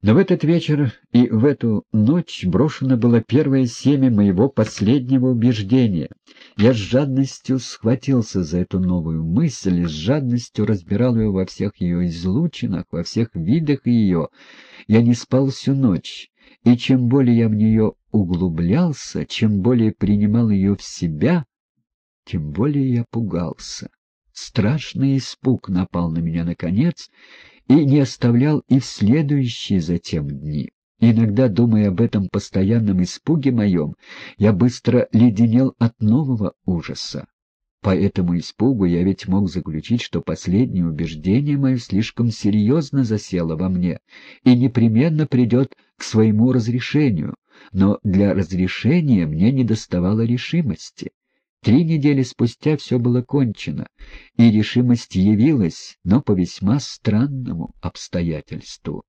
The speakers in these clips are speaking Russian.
Но в этот вечер и в эту ночь брошено было первое семя моего последнего убеждения. Я с жадностью схватился за эту новую мысль, с жадностью разбирал ее во всех ее излучинах, во всех видах ее. Я не спал всю ночь, и чем более я в нее углублялся, чем более принимал ее в себя, тем более я пугался. Страшный испуг напал на меня наконец и не оставлял и в следующие затем дни. Иногда, думая об этом постоянном испуге моем, я быстро леденел от нового ужаса. По этому испугу я ведь мог заключить, что последнее убеждение мое слишком серьезно засело во мне и непременно придет к своему разрешению, но для разрешения мне недоставало решимости. Три недели спустя все было кончено, и решимость явилась, но по весьма странному обстоятельству.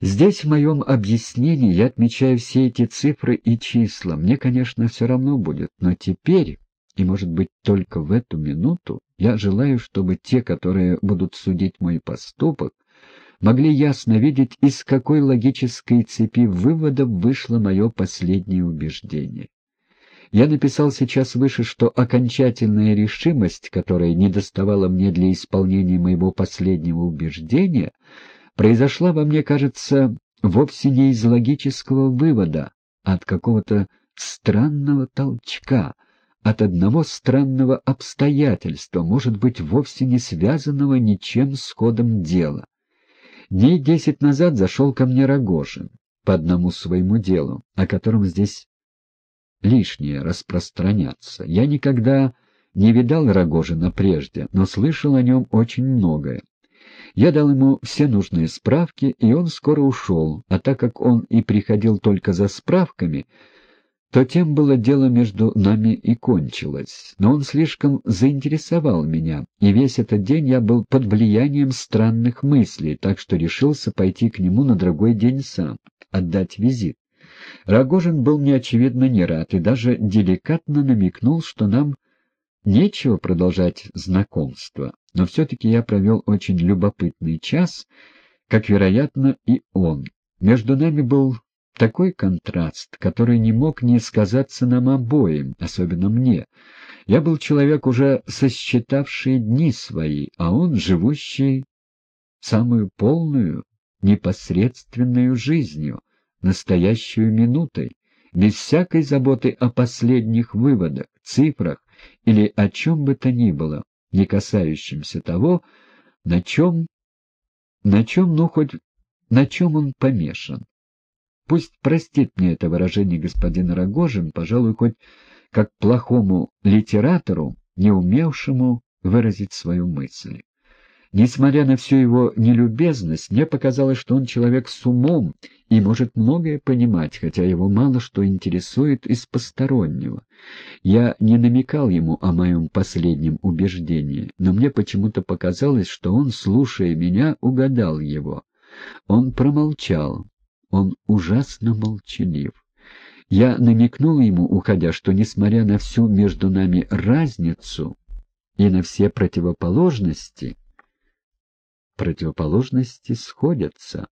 Здесь в моем объяснении я отмечаю все эти цифры и числа. Мне, конечно, все равно будет, но теперь, и, может быть, только в эту минуту, я желаю, чтобы те, которые будут судить мой поступок, могли ясно видеть, из какой логической цепи выводов вышло мое последнее убеждение. Я написал сейчас выше, что окончательная решимость, которая не доставала мне для исполнения моего последнего убеждения, произошла во мне, кажется, вовсе не из логического вывода, а от какого-то странного толчка, от одного странного обстоятельства, может быть, вовсе не связанного ничем с ходом дела. Дней десять назад зашел ко мне Рогожин по одному своему делу, о котором здесь лишнее распространяться. Я никогда не видал Рогожина прежде, но слышал о нем очень многое. Я дал ему все нужные справки, и он скоро ушел, а так как он и приходил только за справками, то тем было дело между нами и кончилось. Но он слишком заинтересовал меня, и весь этот день я был под влиянием странных мыслей, так что решился пойти к нему на другой день сам, отдать визит. Рогожин был мне, очевидно, не рад и даже деликатно намекнул, что нам нечего продолжать знакомство, но все-таки я провел очень любопытный час, как, вероятно, и он. Между нами был такой контраст, который не мог не сказаться нам обоим, особенно мне. Я был человек, уже сосчитавший дни свои, а он живущий самую полную, непосредственную жизнью, настоящую минутой, без всякой заботы о последних выводах, цифрах или о чем бы то ни было, не касающемся того, на чем, на чем, ну хоть, на чем он помешан. Пусть простит мне это выражение господин Рогожин, пожалуй, хоть как плохому литератору, не умевшему выразить свою мысль. Несмотря на всю его нелюбезность, мне показалось, что он человек с умом и может многое понимать, хотя его мало что интересует из постороннего. Я не намекал ему о моем последнем убеждении, но мне почему-то показалось, что он, слушая меня, угадал его. Он промолчал. Он ужасно молчалив. Я намекнул ему, уходя, что, несмотря на всю между нами разницу и на все противоположности, противоположности сходятся.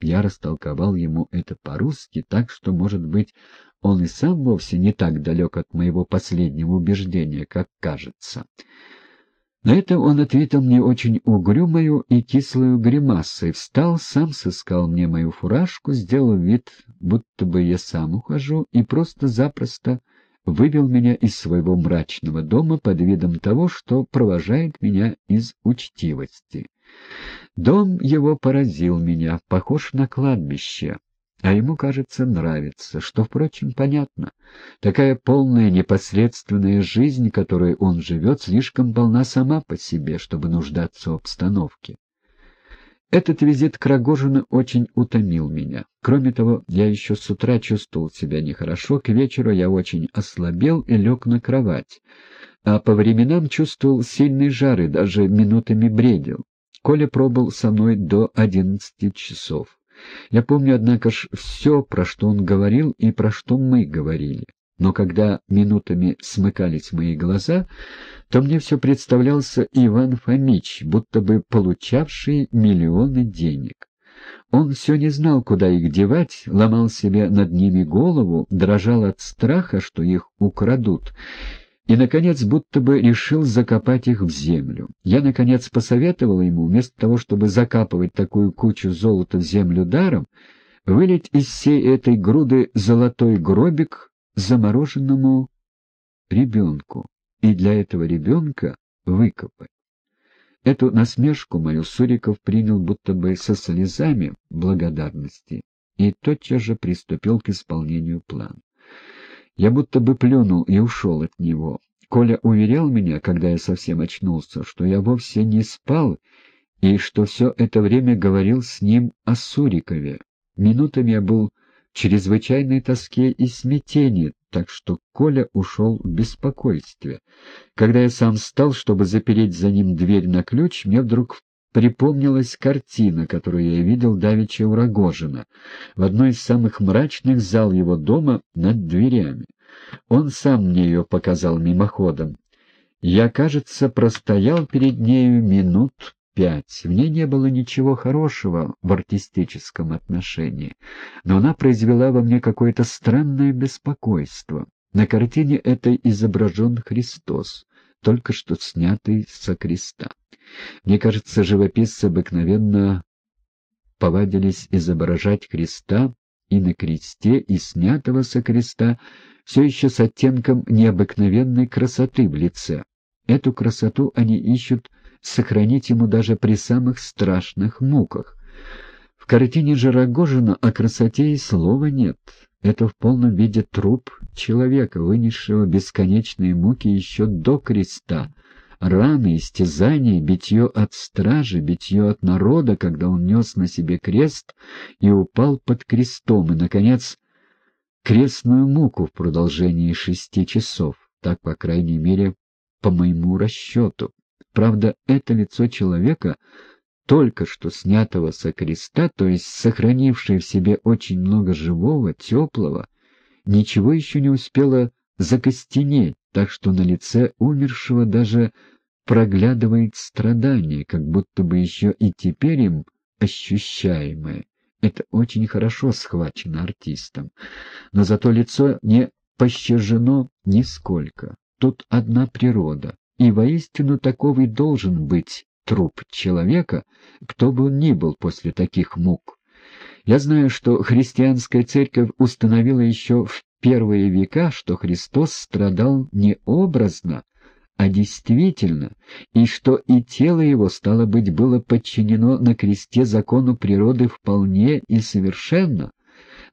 Я растолковал ему это по-русски так, что, может быть, он и сам вовсе не так далек от моего последнего убеждения, как кажется. На это он ответил мне очень угрюмою и кислую гримасой, встал, сам сыскал мне мою фуражку, сделал вид, будто бы я сам ухожу, и просто-запросто вывел меня из своего мрачного дома под видом того, что провожает меня из учтивости. Дом его поразил меня, похож на кладбище, а ему, кажется, нравится, что, впрочем, понятно. Такая полная непосредственная жизнь, которой он живет, слишком полна сама по себе, чтобы нуждаться в обстановке. Этот визит к Рогожину очень утомил меня. Кроме того, я еще с утра чувствовал себя нехорошо, к вечеру я очень ослабел и лег на кровать, а по временам чувствовал сильный жар и даже минутами бредил. Коля пробыл со мной до одиннадцати часов. Я помню, однако ж, все, про что он говорил и про что мы говорили. Но когда минутами смыкались мои глаза, то мне все представлялся Иван Фомич, будто бы получавший миллионы денег. Он все не знал, куда их девать, ломал себе над ними голову, дрожал от страха, что их украдут, и, наконец, будто бы решил закопать их в землю. Я, наконец, посоветовал ему, вместо того, чтобы закапывать такую кучу золота в землю даром, вылить из всей этой груды золотой гробик замороженному ребенку, и для этого ребенка выкопать. Эту насмешку мою Суриков принял будто бы со слезами благодарности и тотчас же приступил к исполнению плана. Я будто бы плюнул и ушел от него. Коля уверял меня, когда я совсем очнулся, что я вовсе не спал и что все это время говорил с ним о Сурикове. Минутами я был чрезвычайной тоске и смятении, так что Коля ушел в беспокойстве. Когда я сам встал, чтобы запереть за ним дверь на ключ, мне вдруг припомнилась картина, которую я видел давеча у Рогожина, в одной из самых мрачных зал его дома над дверями. Он сам мне ее показал мимоходом. Я, кажется, простоял перед нею минут пять. В ней не было ничего хорошего в артистическом отношении, но она произвела во мне какое-то странное беспокойство. На картине этой изображен Христос, только что снятый со креста. Мне кажется, живописцы обыкновенно повадились изображать Христа и на кресте, и снятого со креста, все еще с оттенком необыкновенной красоты в лице. Эту красоту они ищут сохранить ему даже при самых страшных муках. В картине же Рогожина о красоте и слова нет. Это в полном виде труп человека, вынесшего бесконечные муки еще до креста, раны, истязания, битье от стражи, битье от народа, когда он нес на себе крест и упал под крестом, и, наконец, крестную муку в продолжении шести часов, так, по крайней мере, по моему расчету. Правда, это лицо человека, только что снятого со креста, то есть сохранившее в себе очень много живого, теплого, ничего еще не успело закостенеть, так что на лице умершего даже проглядывает страдание, как будто бы еще и теперь им ощущаемое. Это очень хорошо схвачено артистом, но зато лицо не пощажено нисколько. Тут одна природа, и воистину таковый должен быть труп человека, кто бы он ни был после таких мук. Я знаю, что христианская церковь установила еще в первые века, что Христос страдал не образно, а действительно, и что и тело его, стало быть, было подчинено на кресте закону природы вполне и совершенно.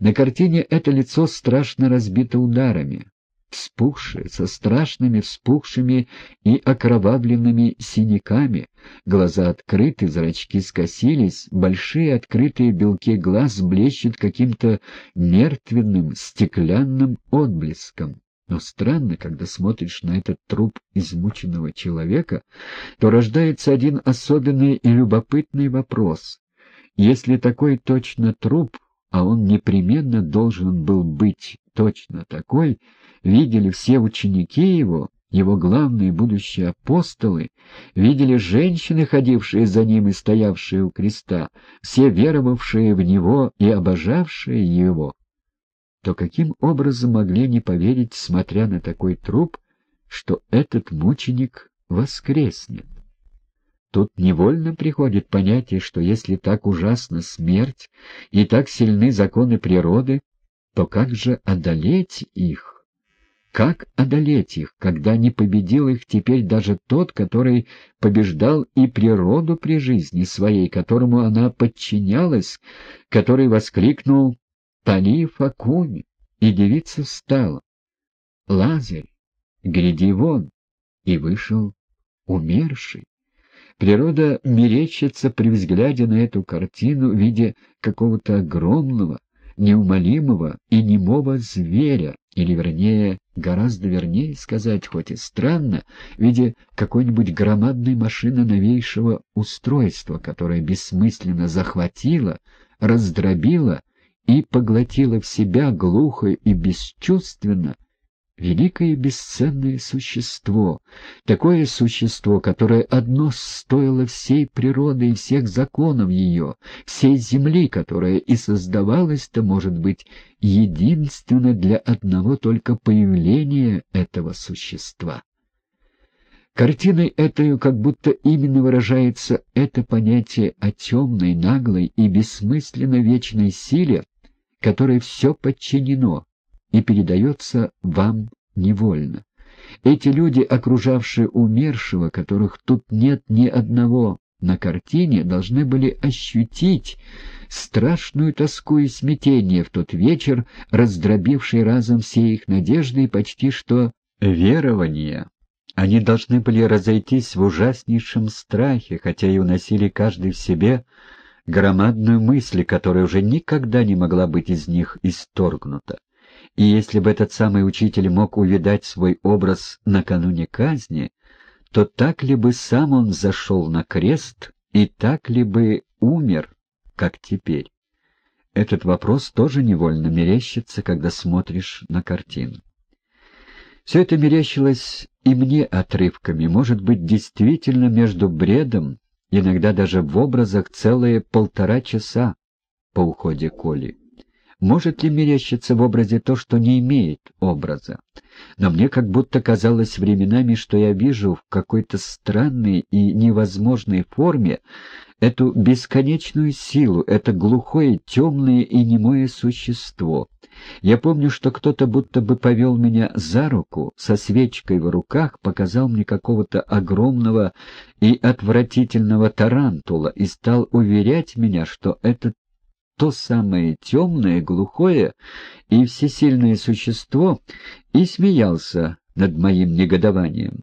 На картине это лицо страшно разбито ударами, вспухшее, со страшными вспухшими и окровавленными синяками, глаза открыты, зрачки скосились, большие открытые белки глаз блещут каким-то мертвенным стеклянным отблеском. Но странно, когда смотришь на этот труп измученного человека, то рождается один особенный и любопытный вопрос. Если такой точно труп, а он непременно должен был быть точно такой, видели все ученики его, его главные будущие апостолы, видели женщины, ходившие за ним и стоявшие у креста, все веровавшие в него и обожавшие его, то каким образом могли не поверить, смотря на такой труп, что этот мученик воскреснет? Тут невольно приходит понятие, что если так ужасна смерть и так сильны законы природы, то как же одолеть их? Как одолеть их, когда не победил их теперь даже тот, который побеждал и природу при жизни своей, которому она подчинялась, который воскликнул Пали Факуми, и девица встала. Лазарь, гряди вон, и вышел умерший. Природа мерещится при взгляде на эту картину в виде какого-то огромного, неумолимого и немого зверя, или, вернее, гораздо вернее сказать, хоть и странно, в виде какой-нибудь громадной машины новейшего устройства, которое бессмысленно захватило, раздробило и поглотила в себя глухо и бесчувственно великое бесценное существо, такое существо, которое одно стоило всей природы и всех законов ее, всей земли, которая и создавалась-то, может быть, единственно для одного только появления этого существа. Картиной этой как будто именно выражается это понятие о темной, наглой и бессмысленно вечной силе, которой все подчинено, и передается вам невольно. Эти люди, окружавшие умершего, которых тут нет ни одного на картине, должны были ощутить страшную тоску и смятение в тот вечер, раздробивший разом все их надежды и почти что верования. Они должны были разойтись в ужаснейшем страхе, хотя и уносили каждый в себе громадную мысль, которая уже никогда не могла быть из них исторгнута. И если бы этот самый учитель мог увидать свой образ накануне казни, то так ли бы сам он зашел на крест и так ли бы умер, как теперь? Этот вопрос тоже невольно мерещится, когда смотришь на картину. Все это мерещилось и мне отрывками, может быть, действительно между бредом иногда даже в образах целые полтора часа по уходе Коли. Может ли мерещиться в образе то, что не имеет образа? Но мне как будто казалось временами, что я вижу в какой-то странной и невозможной форме эту бесконечную силу, это глухое, темное и немое существо. Я помню, что кто-то будто бы повел меня за руку, со свечкой в руках, показал мне какого-то огромного и отвратительного тарантула и стал уверять меня, что это то самое темное, глухое и всесильное существо, и смеялся над моим негодованием.